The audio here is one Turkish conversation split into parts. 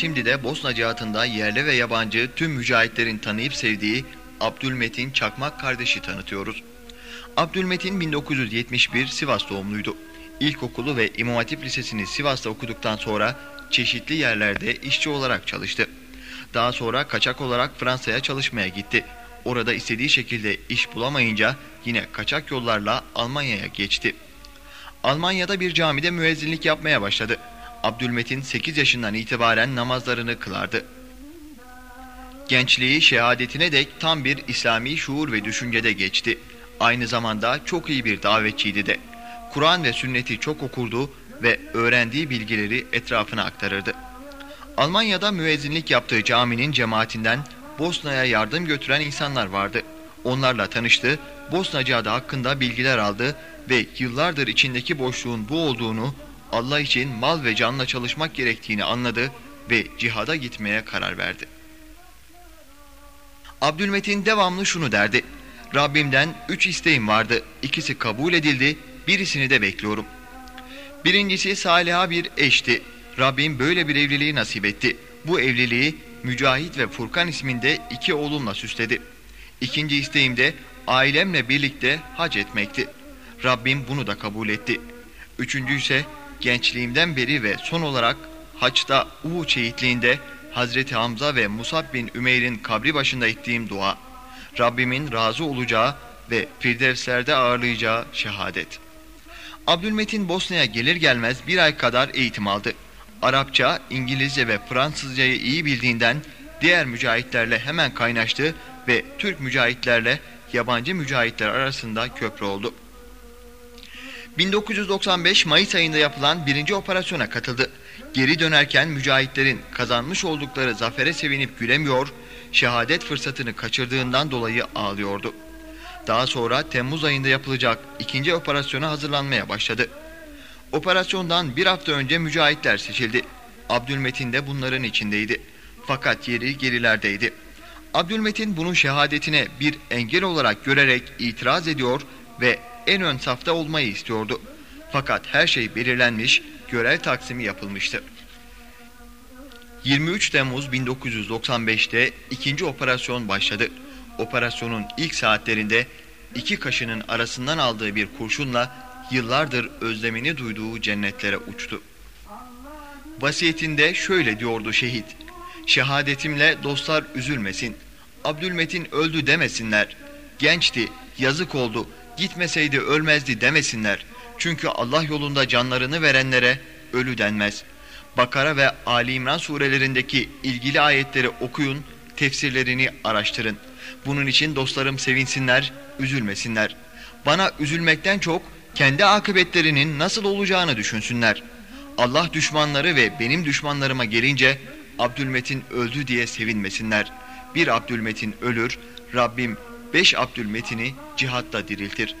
şimdi de Bosna cihatında yerli ve yabancı tüm mücahitlerin tanıyıp sevdiği Abdülmetin Çakmak kardeşi tanıtıyoruz. Abdülmetin 1971 Sivas doğumluydu. İlkokulu ve İmam Hatip Lisesi'ni Sivas'ta okuduktan sonra çeşitli yerlerde işçi olarak çalıştı. Daha sonra kaçak olarak Fransa'ya çalışmaya gitti. Orada istediği şekilde iş bulamayınca yine kaçak yollarla Almanya'ya geçti. Almanya'da bir camide müezzinlik yapmaya başladı. Abdülmetin 8 yaşından itibaren namazlarını kılardı. Gençliği şehadetine dek tam bir İslami şuur ve düşüncede geçti. Aynı zamanda çok iyi bir davetçiydi de. Kur'an ve sünneti çok okurdu ve öğrendiği bilgileri etrafına aktarırdı. Almanya'da müezzinlik yaptığı caminin cemaatinden Bosna'ya yardım götüren insanlar vardı. Onlarla tanıştı, Bosnacı adı hakkında bilgiler aldı ve yıllardır içindeki boşluğun bu olduğunu, Allah için mal ve canla çalışmak gerektiğini anladı ve cihada gitmeye karar verdi. Abdülmetin devamlı şunu derdi. Rabbimden üç isteğim vardı. İkisi kabul edildi, birisini de bekliyorum. Birincisi Saliha bir eşti. Rabbim böyle bir evliliği nasip etti. Bu evliliği Mücahit ve Furkan isminde iki oğlumla süsledi. İkinci isteğim de ailemle birlikte hac etmekti. Rabbim bunu da kabul etti. Üçüncü ise gençliğimden beri ve son olarak haçta Uhud şehitliğinde Hazreti Hamza ve Musab bin Ümeyr'in kabri başında ettiğim dua. Rabbimin razı olacağı ve Firdevslerde ağırlayacağı şehadet. Abdülmetin Bosna'ya gelir gelmez bir ay kadar eğitim aldı. Arapça, İngilizce ve Fransızcayı iyi bildiğinden diğer mücahitlerle hemen kaynaştı ve Türk mücahitlerle yabancı mücahitler arasında köprü oldu. 1995 Mayıs ayında yapılan birinci operasyona katıldı. Geri dönerken mücahitlerin kazanmış oldukları zafere sevinip gülemiyor, şehadet fırsatını kaçırdığından dolayı ağlıyordu. Daha sonra Temmuz ayında yapılacak ikinci operasyona hazırlanmaya başladı. Operasyondan bir hafta önce mücahitler seçildi. Abdülmetin de bunların içindeydi. Fakat yeri gerilerdeydi. Abdülmetin bunun şehadetine bir engel olarak görerek itiraz ediyor ve en ön safta olmayı istiyordu. Fakat her şey belirlenmiş, görev taksimi yapılmıştı. 23 Temmuz 1995'te ikinci operasyon başladı. Operasyonun ilk saatlerinde iki kaşının arasından aldığı bir kurşunla yıllardır özlemini duyduğu cennetlere uçtu. Vasiyetinde şöyle diyordu şehit. Şehadetimle dostlar üzülmesin. Abdülmetin öldü demesinler. Gençti, yazık oldu, gitmeseydi ölmezdi demesinler. Çünkü Allah yolunda canlarını verenlere ölü denmez. Bakara ve Ali İmran surelerindeki ilgili ayetleri okuyun, tefsirlerini araştırın. Bunun için dostlarım sevinsinler, üzülmesinler. Bana üzülmekten çok kendi akıbetlerinin nasıl olacağını düşünsünler. Allah düşmanları ve benim düşmanlarıma gelince Abdülmetin öldü diye sevinmesinler. Bir Abdülmetin ölür, Rabbim beş Abdülmetin'i cihatta diriltir.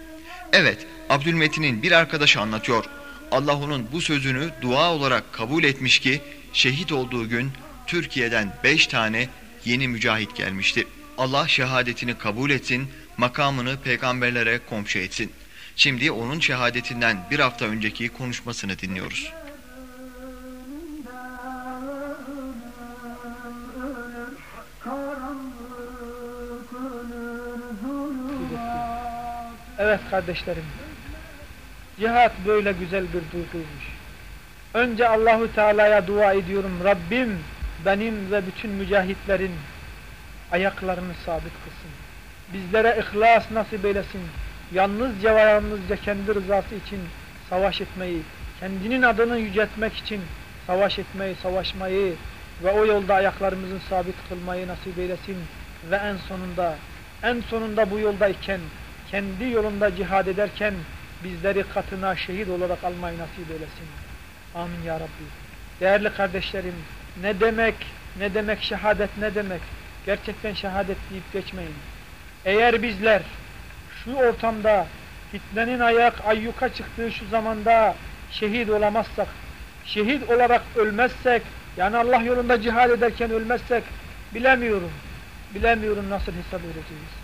Evet, Abdülmetin'in bir arkadaşı anlatıyor. Allah onun bu sözünü dua olarak kabul etmiş ki şehit olduğu gün Türkiye'den beş tane yeni mücahit gelmişti. Allah şehadetini kabul etsin, makamını peygamberlere komşu etsin. Şimdi onun şehadetinden bir hafta önceki konuşmasını dinliyoruz. Evet kardeşlerim. Cihat böyle güzel bir duyguymuş. Önce Allahu Teala'ya dua ediyorum. Rabbim benim ve bütün mücahitlerin ayaklarını sabit kılsın. Bizlere ihlas nasip eylesin. Yalnızca ve yalnızca kendi rızası için savaş etmeyi, kendinin adını yüceltmek için savaş etmeyi, savaşmayı ve o yolda ayaklarımızın sabit kılmayı nasip eylesin. Ve en sonunda, en sonunda bu yoldayken, kendi yolunda cihad ederken bizleri katına şehit olarak almayı nasip eylesin. Amin ya Rabbi. Değerli kardeşlerim, ne demek, ne demek şehadet ne demek? Gerçekten şehadet deyip geçmeyin. Eğer bizler şu ortamda fitnenin ayak ayyuka çıktığı şu zamanda şehit olamazsak, şehit olarak ölmezsek, yani Allah yolunda cihad ederken ölmezsek bilemiyorum. Bilemiyorum nasıl hesap edeceğiz.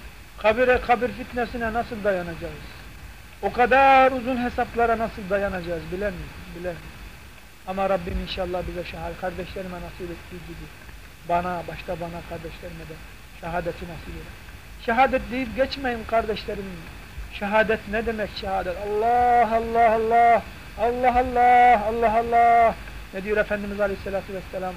Kabire, kabir fitnesine nasıl dayanacağız? O kadar uzun hesaplara nasıl dayanacağız bilemiyorum, bilemiyorum. Ama Rabbim inşallah bize şehadet kardeşlerime nasip ettiği gibi bana, başta bana, kardeşlerime de şehadeti nasip eder. Şehadet deyip geçmeyin kardeşlerim. Şehadet ne demek şehadet? Allah, Allah, Allah, Allah, Allah, Allah, Allah. Ne diyor Efendimiz Aleyhisselatü Vesselam?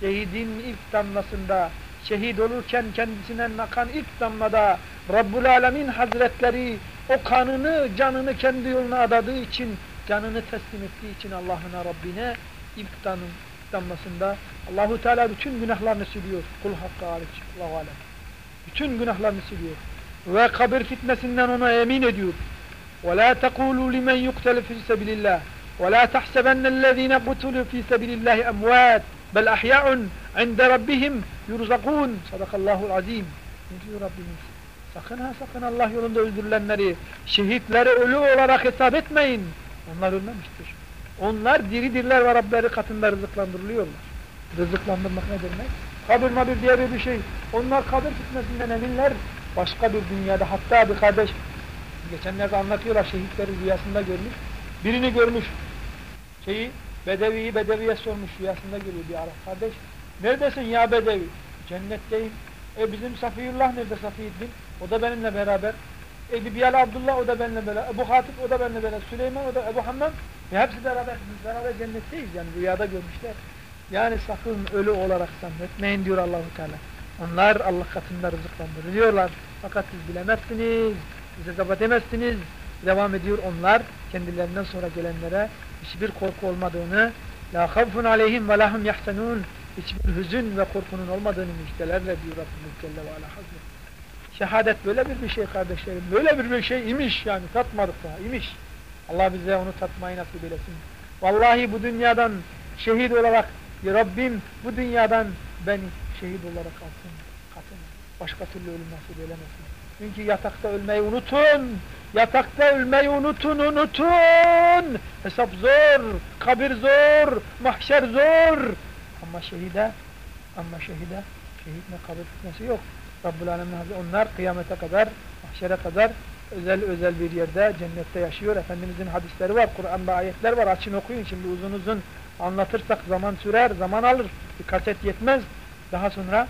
Şehidin ilk damlasında, şehit olurken kendisinden akan ilk damlada Rabbul Alemin Hazretleri o kanını, canını kendi yoluna adadığı için, canını teslim ettiği için Allah'ına, Rabbine ilk damın, damlasında Allahu Teala bütün günahlarını siliyor. Kul hakkı hariç. Allahu alem. Bütün günahlarını siliyor. Ve kabir fitnesinden ona emin ediyor. وَلَا تَقُولُوا لِمَنْ يُقْتَلُ فِي سَبِلِ اللّٰهِ وَلَا تَحْسَبَنَّ الَّذ۪ينَ قُتُلُوا فِي سَبِلِ اللّٰهِ اَمْوَاتٍ bel ahya'un inde rabbihim yurzakun. Sadakallahul azim. Ne diyor Rabbimiz? Sakın ha sakın Allah yolunda öldürülenleri, şehitleri ölü olarak hesap etmeyin. Onlar ölmemiştir. Onlar diridirler ve Rableri katında rızıklandırılıyorlar. Rızıklandırmak ne demek? Kabir bir diğer bir şey. Onlar kabir fitnesinden eminler. Başka bir dünyada hatta bir kardeş geçenlerde anlatıyorlar şehitleri rüyasında görmüş. Birini görmüş. Şeyi Bedevi'yi Bedevi'ye sormuş rüyasında görüyor bir Arap kardeş. Neredesin ya Bedevi? Cennetteyim. E bizim Safiyullah nerede Safiyyuddin? O da benimle beraber. Ebu Biyal Abdullah o da benimle beraber. Ebu Hatip o da benimle beraber. Süleyman o da Ebu Hammam. Ve hepsi beraber. Biz beraber cennetteyiz yani rüyada görmüşler. Yani sakın ölü olarak zannetmeyin diyor Allahu Teala. Onlar Allah katında rızıklandırılıyorlar. Fakat siz bilemezsiniz. Siz hesap edemezsiniz. Devam ediyor onlar kendilerinden sonra gelenlere hiçbir korku olmadığını la havfun aleyhim ve lahum yahsenun hiçbir hüzün ve korkunun olmadığını müjdelerle diyor Rabbimiz Celle ve Ala. Şehadet böyle bir bir şey kardeşlerim. Böyle bir bir şey imiş yani tatmadık daha imiş. Allah bize onu tatmayı nasip eylesin. Vallahi bu dünyadan şehit olarak ya Rabbim bu dünyadan beni şehit olarak alsın. Katın. Başka türlü ölüm nasip eylemesin. Çünkü yatakta ölmeyi unutun. Yatakta ölmeyi unutun, unutun. Hesap zor, kabir zor, mahşer zor. Ama şehide, ama şehide, şehit ne kabir fitnesi yok. Rabbul Alemin Hazretleri onlar kıyamete kadar, mahşere kadar özel özel bir yerde cennette yaşıyor. Efendimizin hadisleri var, Kur'an'da ayetler var. Açın okuyun. Şimdi uzun uzun anlatırsak zaman sürer, zaman alır. Bir kaset yetmez. Daha sonra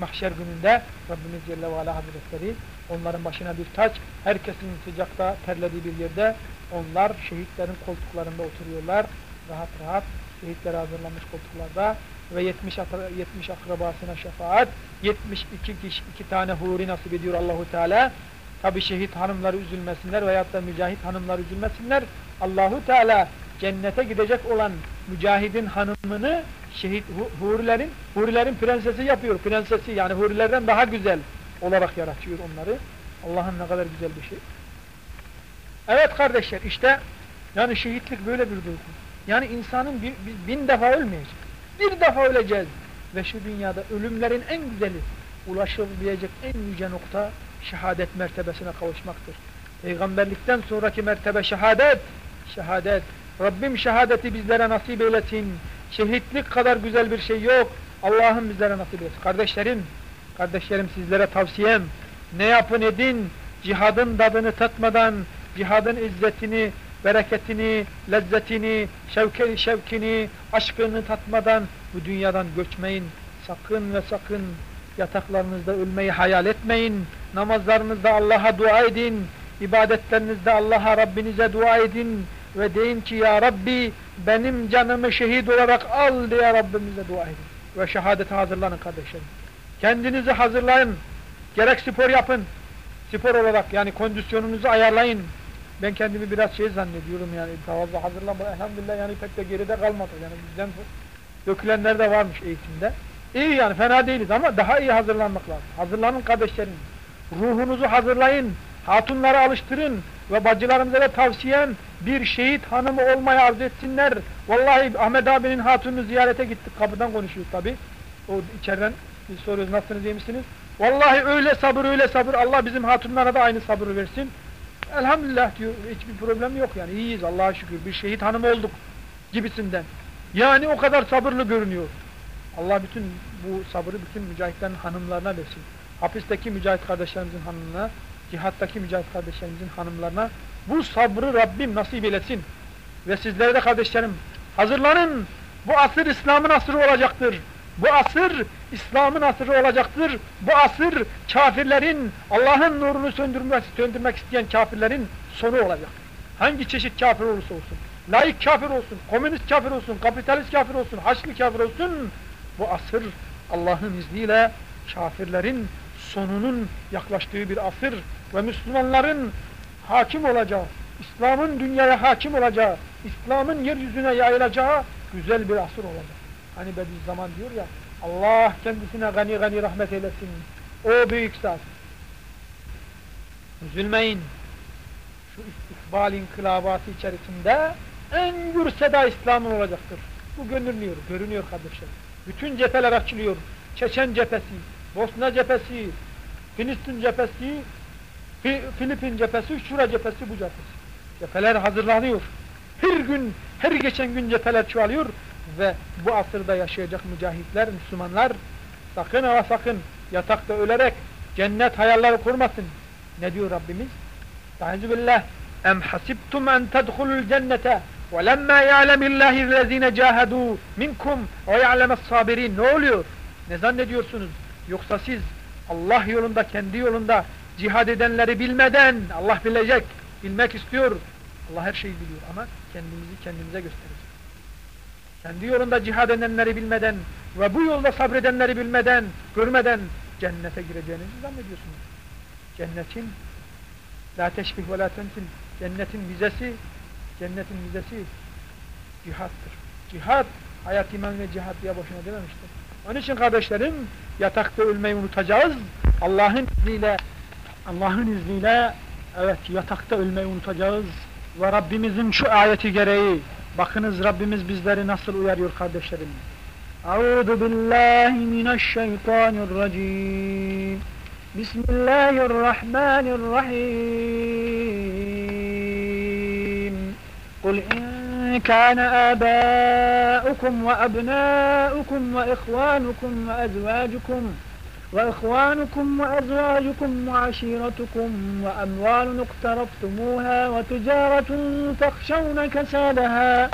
mahşer gününde Rabbimiz Celle ve Hazretleri onların başına bir taç, herkesin sıcakta terlediği bir yerde onlar şehitlerin koltuklarında oturuyorlar. Rahat rahat şehitlere hazırlanmış koltuklarda ve 70, 70 akrabasına şefaat, 72 kişi, iki tane huri nasip ediyor Allahu Teala. Tabi şehit hanımları üzülmesinler veyahut da mücahit hanımlar üzülmesinler. Allahu Teala cennete gidecek olan mücahidin hanımını şehit hurilerin hurilerin prensesi yapıyor. Prensesi yani hurilerden daha güzel olarak yaratıyor onları. Allah'ın ne kadar güzel bir şey. Evet kardeşler işte yani şehitlik böyle bir duygu. Yani insanın bir, bir, bin defa ölmeyecek. Bir defa öleceğiz. Ve şu dünyada ölümlerin en güzeli ulaşılabilecek en yüce nokta şehadet mertebesine kavuşmaktır. Peygamberlikten sonraki mertebe şehadet. Şehadet. Rabbim şehadeti bizlere nasip eylesin. Şehitlik kadar güzel bir şey yok. Allah'ım bizlere nasip etsin. Kardeşlerim, kardeşlerim sizlere tavsiyem ne yapın edin cihadın tadını tatmadan, cihadın izzetini, bereketini, lezzetini, şevkini, şevkini, aşkını tatmadan bu dünyadan göçmeyin. Sakın ve sakın yataklarınızda ölmeyi hayal etmeyin. Namazlarınızda Allah'a dua edin. İbadetlerinizde Allah'a Rabbinize dua edin. Ve deyin ki ya Rabbi benim canımı şehit olarak al diye Rabbimize dua edin. Ve şehadete hazırlanın kardeşlerim. Kendinizi hazırlayın. Gerek spor yapın. Spor olarak yani kondisyonunuzu ayarlayın. Ben kendimi biraz şey zannediyorum yani fazla hazırlanma. Elhamdülillah yani pek de geride kalmadı. Yani bizden dökülenler de varmış eğitimde. İyi yani fena değiliz ama daha iyi hazırlanmak lazım. Hazırlanın kardeşlerim. Ruhunuzu hazırlayın. Hatunları alıştırın. Ve bacılarımıza da tavsiyem bir şehit hanımı olmaya arzu etsinler. Vallahi Ahmet abinin hatununu ziyarete gittik. Kapıdan konuşuyoruz tabi. O içeriden biz soruyoruz nasılsınız iyi misiniz? Vallahi öyle sabır öyle sabır. Allah bizim hatunlara da aynı sabır versin. Elhamdülillah diyor. Hiçbir problem yok yani. iyiyiz Allah'a şükür. Bir şehit hanım olduk gibisinden. Yani o kadar sabırlı görünüyor. Allah bütün bu sabrı bütün mücahitlerin hanımlarına versin. Hapisteki mücahit kardeşlerimizin hanımına, cihattaki mücahit kardeşlerimizin hanımlarına bu sabrı Rabbim nasip eylesin. Ve sizlere de kardeşlerim Hazırlanın. Bu asır İslam'ın asrı olacaktır. Bu asır İslam'ın asrı olacaktır. Bu asır kafirlerin, Allah'ın nurunu söndürmek, söndürmek isteyen kafirlerin sonu olacak. Hangi çeşit kafir olursa olsun. Laik kafir olsun, komünist kafir olsun, kapitalist kafir olsun, haçlı kafir olsun. Bu asır Allah'ın izniyle kafirlerin sonunun yaklaştığı bir asır ve Müslümanların hakim olacağı, İslam'ın dünyaya hakim olacağı, İslam'ın yeryüzüne yayılacağı güzel bir asır olacak. Hani zaman diyor ya, Allah kendisine gani gani rahmet eylesin. O büyük zat. Üzülmeyin. Şu istikbal inkılabatı içerisinde en gür seda İslam'ın olacaktır. Bu görünüyor, görünüyor kardeşler. Bütün cepheler açılıyor. Çeçen cephesi, Bosna cephesi, Filistin cephesi, Filipin cephesi, Şura cephesi, bu cephesi. Cepheler hazırlanıyor. Her gün, her geçen gün cepheler çoğalıyor ve bu asırda yaşayacak mücahitler, Müslümanlar sakın ama sakın yatakta ölerek cennet hayalleri kurmasın. Ne diyor Rabbimiz? Estaizu billah. Em hasibtum en tedhulul cennete ve lemma ya'lemillâhi lezîne cahedû minkum ve ya'lemes sabirin. Ne oluyor? Ne zannediyorsunuz? Yoksa siz Allah yolunda, kendi yolunda cihad edenleri bilmeden Allah bilecek, bilmek istiyor. Allah her şeyi biliyor ama kendimizi kendimize gösterecek. Kendi yolunda cihad edenleri bilmeden ve bu yolda sabredenleri bilmeden, görmeden cennete gireceğinizi zannediyorsunuz. Cennetin la teşbih ve la tentil cennetin vizesi cennetin vizesi cihattır. Cihad hayat iman ve cihad diye boşuna dememiştir. Onun için kardeşlerim yatakta ölmeyi unutacağız. Allah'ın izniyle Allah'ın izniyle evet yatakta ölmeyi unutacağız ve Rabbimizin şu ayeti gereği bakınız Rabbimiz bizleri nasıl uyarıyor kardeşlerim. Euzu billahi mineşşeytanirracim. Bismillahirrahmanirrahim. Kul abnaukum ve ihvanukum ve ezvacukum وإخوانكم وأزواجكم وعشيرتكم وأموال اقترفتموها وتجارة تخشون كسادها.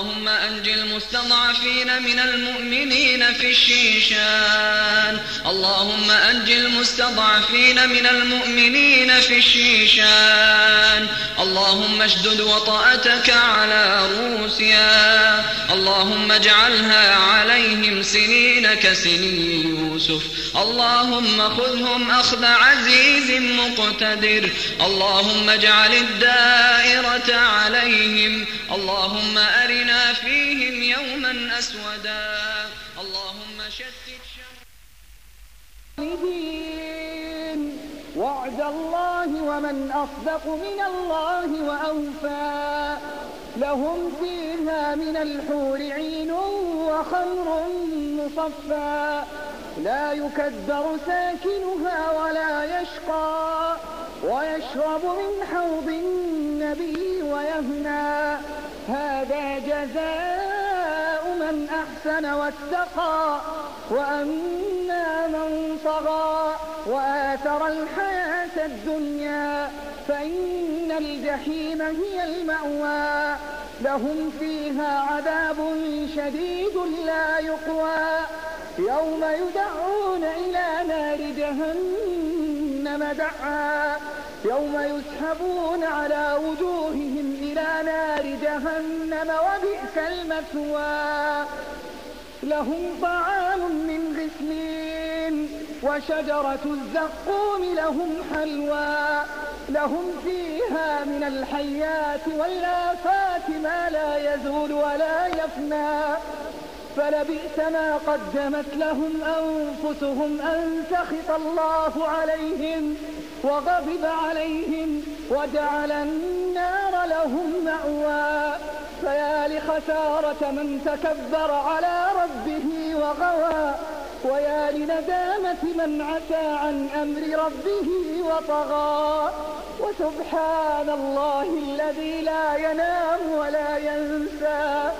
اللهم أنج المستضعفين من المؤمنين في الشيشان. اللهم أنج المستضعفين من المؤمنين في الشيشان. اللهم اشدد وطأتك على روسيا. اللهم اجعلها عليهم سنين كسنين يوسف. اللهم خذهم أخذ عزيز مقتدر. اللهم اجعل الدائرة عليهم. اللهم أرنا فيهم يوما أسودا. اللهم شتت وعد الله ومن أصدق من الله وأوفى. لهم فيها من الحور عين وخمر مصفى. لا يكدر ساكنها ولا يشقى ويشرب من حوض النبي ويهنى. هذا جزاء من أحسن واتقى وأما من طغى وآثر الحياة الدنيا فإن الجحيم هي المأوى. لهم فيها عذاب شديد لا يقوى. يوم يدعون إلى نار جهنم دعا. يوم يسحبون على وجوههم إلى نار جهنم وبئس المثوى. لهم طعام من غسلين وشجرة الزقوم لهم حلوى. لهم فيها من الحيات والآفات ما لا يزول ولا يفنى. فلبئس ما قدمت لهم أنفسهم أن سخط الله عليهم وغضب عليهم وجعل النار لهم مأوى. فيا لخسارة من تكبر على ربه وغوى ويا لندامة من عسى عن أمر ربه وطغى. وسبحان الله الذي لا ينام ولا ينسى.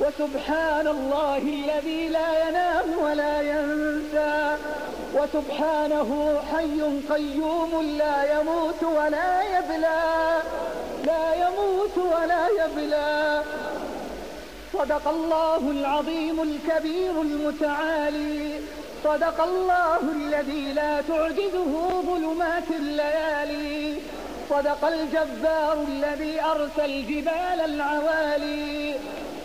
وسبحان الله الذي لا ينام ولا ينسى. وسبحانه حي قيوم لا يموت ولا يبلى. لا يموت ولا يبلى. صدق الله العظيم الكبير المتعالي. صدق الله الذي لا تعجزه ظلمات الليالي. صدق الجبار الذي أرسى الجبال العوالي.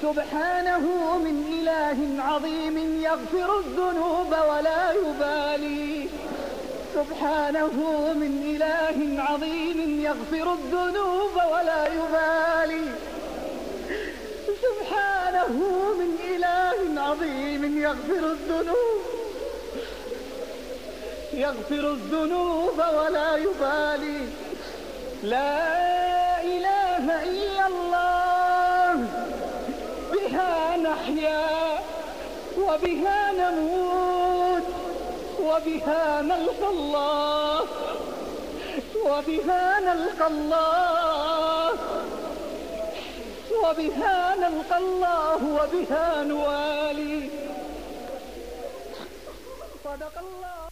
سبحانه من إله عظيم يغفر الذنوب ولا يبالي. سبحانه من إله عظيم يغفر الذنوب ولا يبالي. سبحانه من إله عظيم يغفر الذنوب. يغفر الذنوب ولا يبالي. لا إله إلا وبها نموت وبها نلقى الله وبها نلقى الله وبها نلقى الله وبها نوالي. صدق الله.